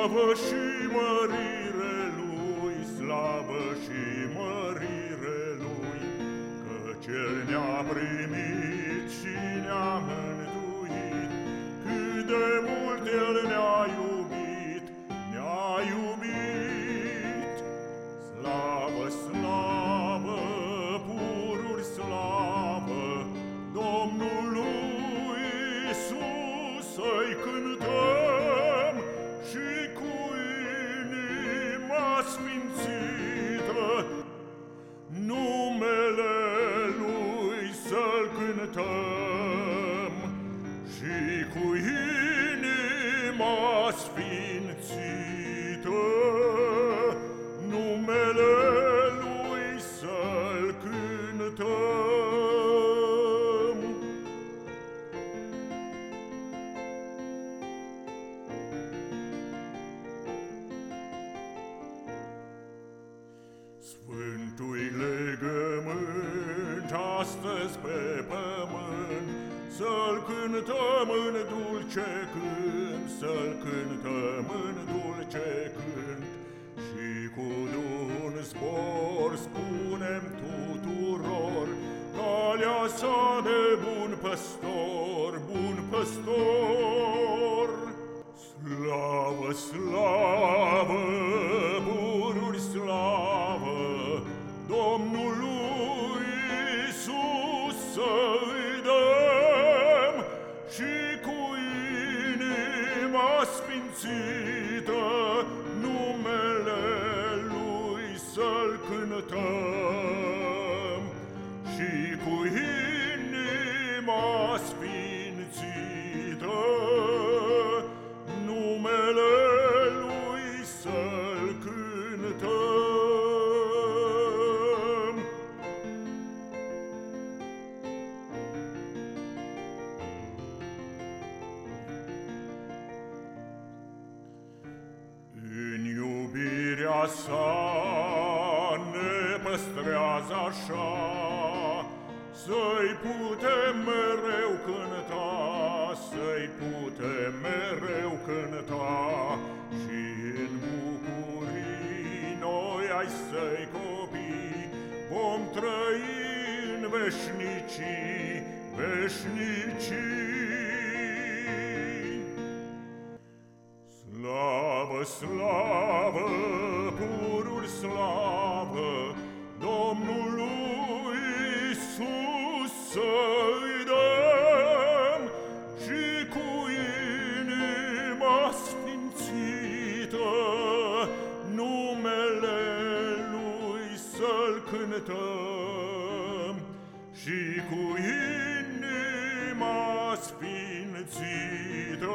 Slavă și mărire lui, slavă și mărire lui, Că cel ne-a primit și ne-a mântuit, Cât de mult el ne-a iubit, ne-a iubit. Slavă, slavă, pururi slavă, Domnului Iisus să-i cântăm cu inima sfințită numele Lui să-l cântăm. Sfântui legământ astăzi pe pământ, Să-l cântăm în dulce cânt, Să-l cântăm în dulce cânt, Și cu un zbor spunem tuturor, Calea sa de bun păstor, bun păstor. Slavă, slavă, bunuri slavă, Domnului Iisus să-i iubirea sa ne păstrează așa, Să-i putem mereu cânta, Să-i putem mereu cânta, Și în bucurii noi ai săi copii Vom trăi în veșnicii, veșnicii. Slavă, slavă, cântăm și cu inima sfințită.